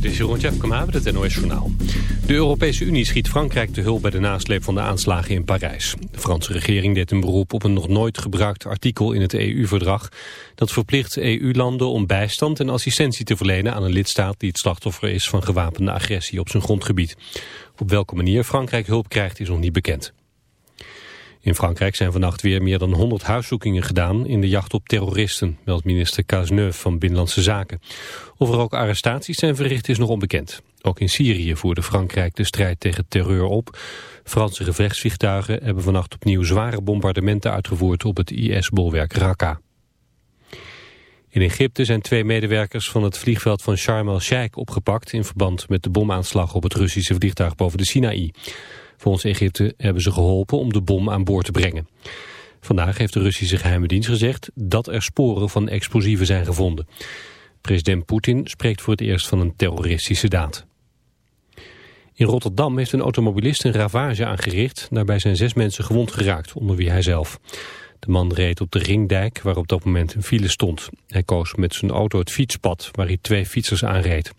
Dit is Jeroen Tjepkema met het NOS Journaal. De Europese Unie schiet Frankrijk te hulp bij de nasleep van de aanslagen in Parijs. De Franse regering deed een beroep op een nog nooit gebruikt artikel in het EU-verdrag... dat verplicht EU-landen om bijstand en assistentie te verlenen aan een lidstaat... die het slachtoffer is van gewapende agressie op zijn grondgebied. Op welke manier Frankrijk hulp krijgt is nog niet bekend. In Frankrijk zijn vannacht weer meer dan 100 huiszoekingen gedaan in de jacht op terroristen, meldt minister Cazeneuve van Binnenlandse Zaken. Of er ook arrestaties zijn verricht is nog onbekend. Ook in Syrië voerde Frankrijk de strijd tegen terreur op. Franse gevechtsvliegtuigen hebben vannacht opnieuw zware bombardementen uitgevoerd op het IS-bolwerk Raqqa. In Egypte zijn twee medewerkers van het vliegveld van Sharm el-Sheikh opgepakt in verband met de bomaanslag op het Russische vliegtuig boven de Sinaï. Volgens Egypte hebben ze geholpen om de bom aan boord te brengen. Vandaag heeft de Russische geheime dienst gezegd dat er sporen van explosieven zijn gevonden. President Poetin spreekt voor het eerst van een terroristische daad. In Rotterdam heeft een automobilist een ravage aangericht. Daarbij zijn zes mensen gewond geraakt, onder wie hij zelf. De man reed op de ringdijk waar op dat moment een file stond. Hij koos met zijn auto het fietspad waar hij twee fietsers aanreed.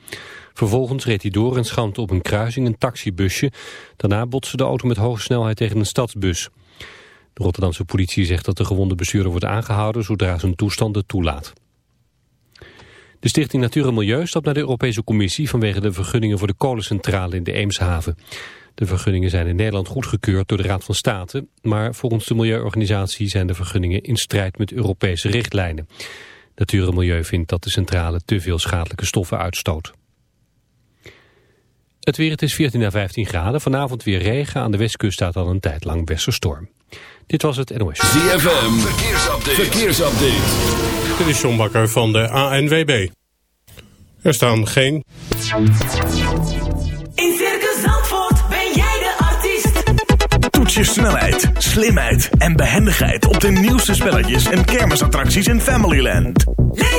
Vervolgens reed hij door en schampte op een kruising een taxibusje. Daarna botste de auto met hoge snelheid tegen een stadsbus. De Rotterdamse politie zegt dat de gewonde bestuurder wordt aangehouden zodra zijn toestand het toelaat. De Stichting Natuur en Milieu stapt naar de Europese Commissie vanwege de vergunningen voor de kolencentrale in de Eemshaven. De vergunningen zijn in Nederland goedgekeurd door de Raad van State, maar volgens de milieuorganisatie zijn de vergunningen in strijd met Europese richtlijnen. Natuur en Milieu vindt dat de centrale te veel schadelijke stoffen uitstoot. Het weer, het is 14 à 15 graden. Vanavond weer regen. Aan de westkust staat al een tijd lang westerstorm. Dit was het NOS. ZFM, verkeersupdate. verkeersupdate. Dit is John Bakker van de ANWB. Er staan geen... In Circus Zandvoort ben jij de artiest. Toets je snelheid, slimheid en behendigheid op de nieuwste spelletjes en kermisattracties in Familyland. Leef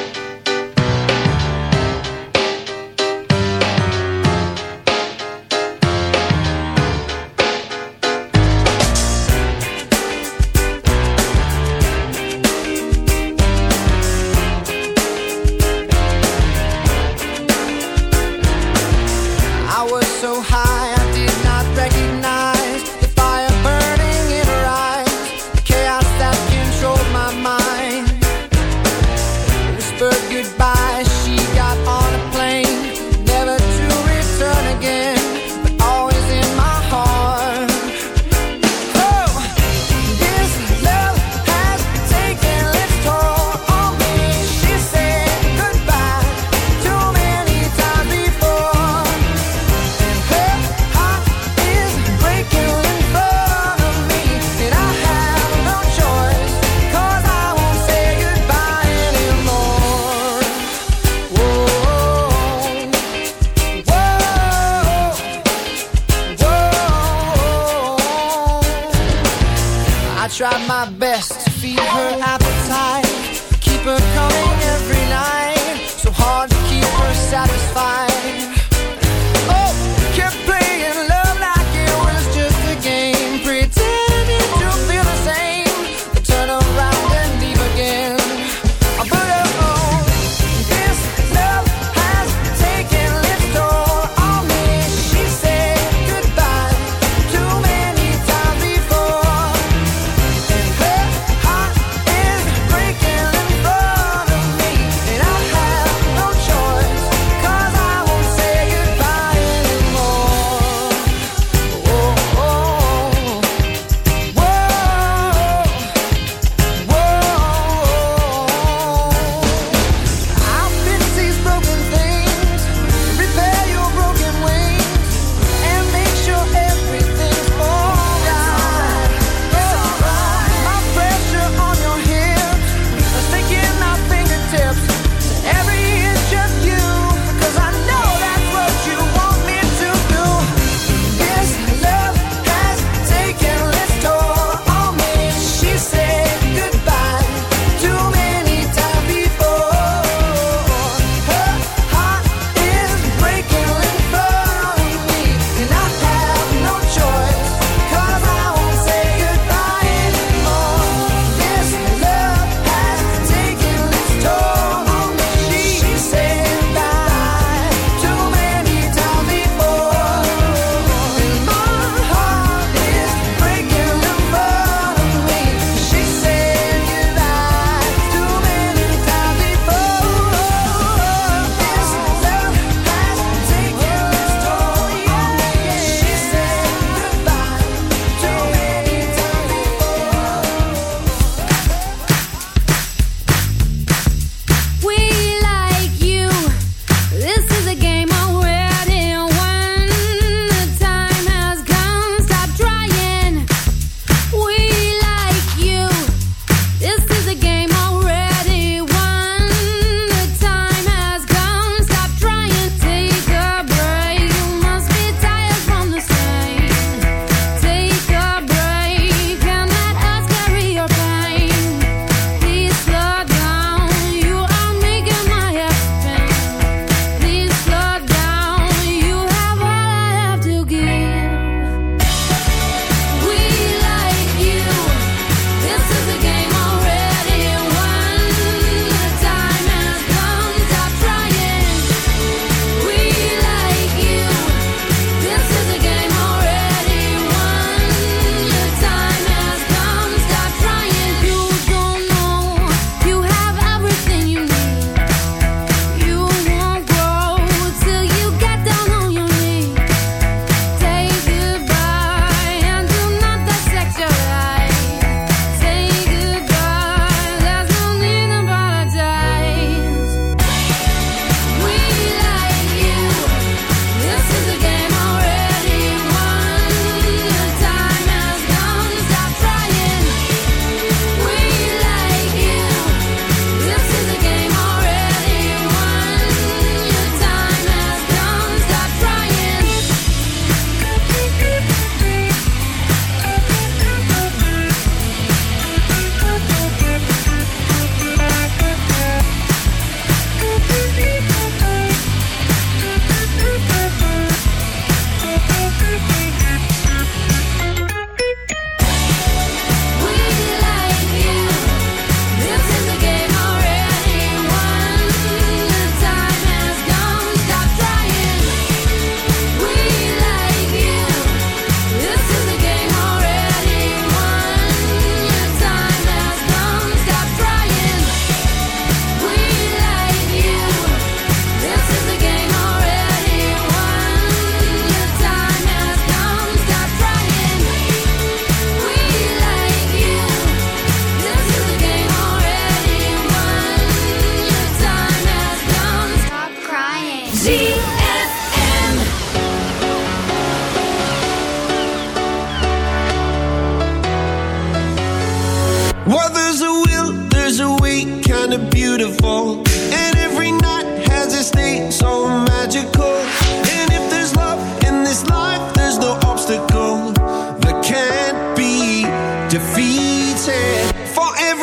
Never goodbye.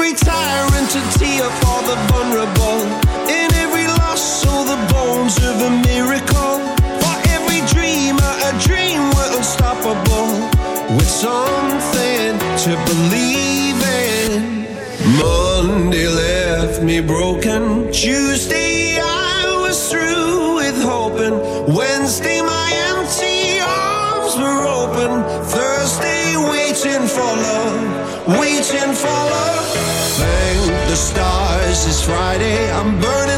every tyrant to tear for the vulnerable. In every loss, so the bones of a miracle. For every dreamer, a dream were unstoppable. With something to believe in. Monday left me broken. Tuesday Friday, I'm burning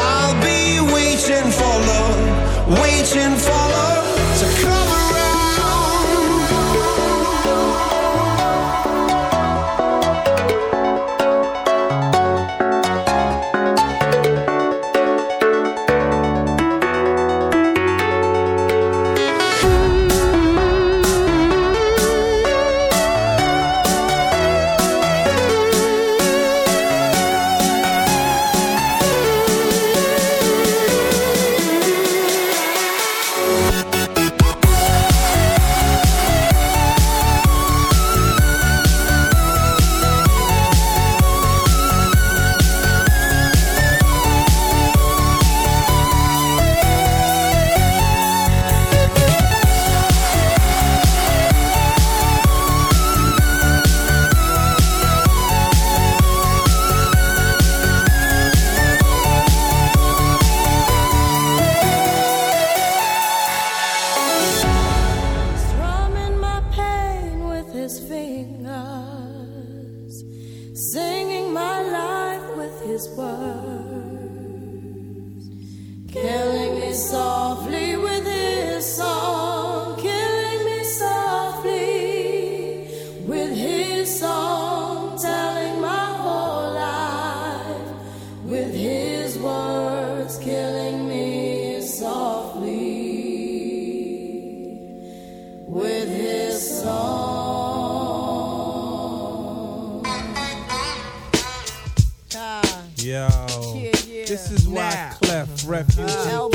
refugees.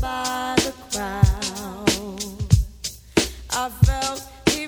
By the crowd. I felt he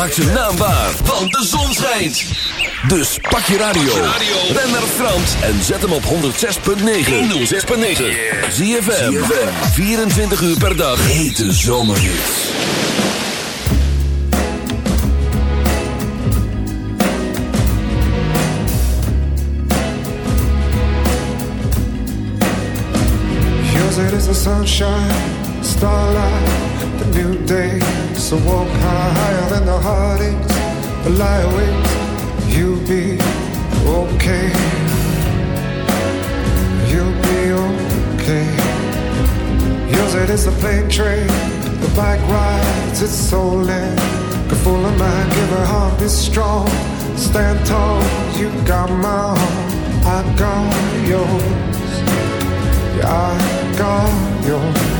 Maak zijn naam waar, want de zon schijnt. Dus pak je radio. Ben naar Frans en zet hem op 106.9. 106.9. ZFM. 24 uur per dag. Hete zomerhits. Yours it is the sunshine, starlight, the new day. So walk high, higher than the heartaches, lie awake. You'll be okay. You'll be okay. Yours it is the plane train, the bike rides, it's so in. Good full of mind, give her heart, be strong. Stand tall, you got my heart, I got yours. Yeah, I got yours.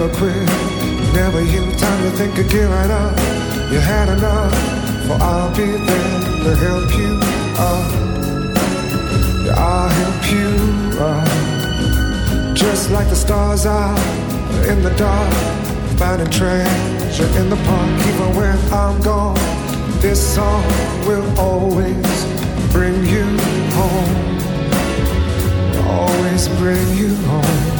Never quit, never you. Time to think of giving up. You had enough, for I'll be there to help you up. Yeah, I'll help you up. Just like the stars are in the dark, finding treasure in the park. Even when I'm gone, this song will always bring you home always bring you home.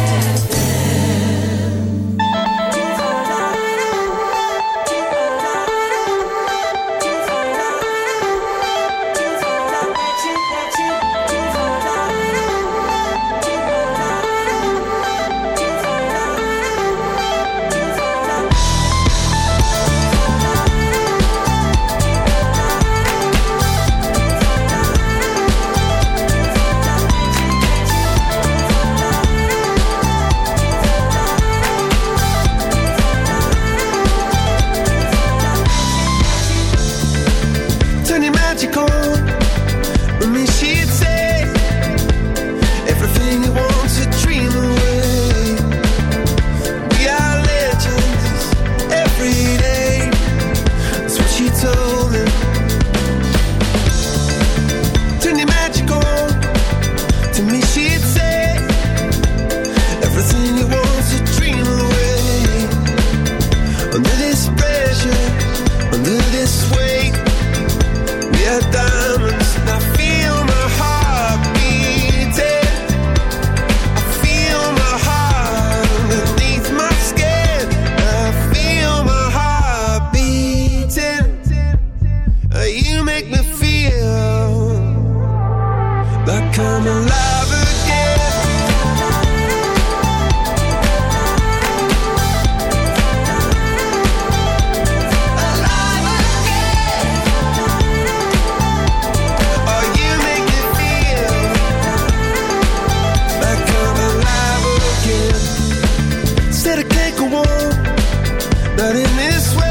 a. But in this way,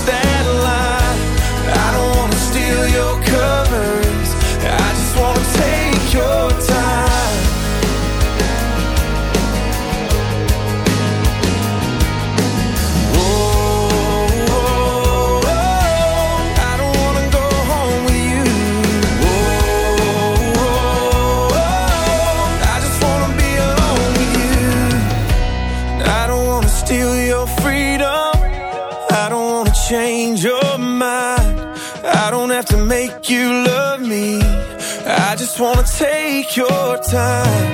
time.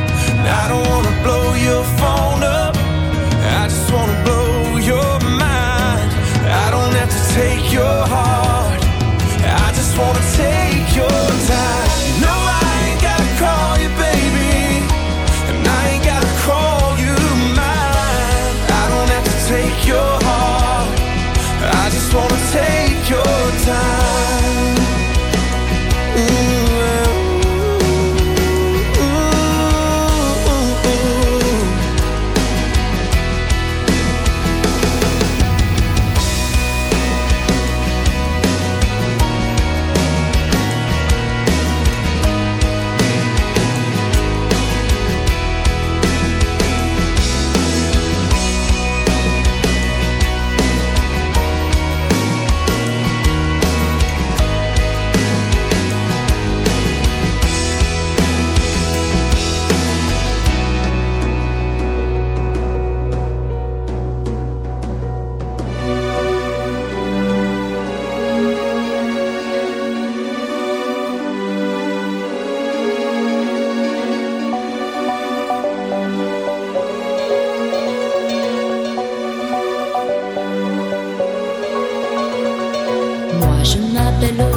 je m'appelle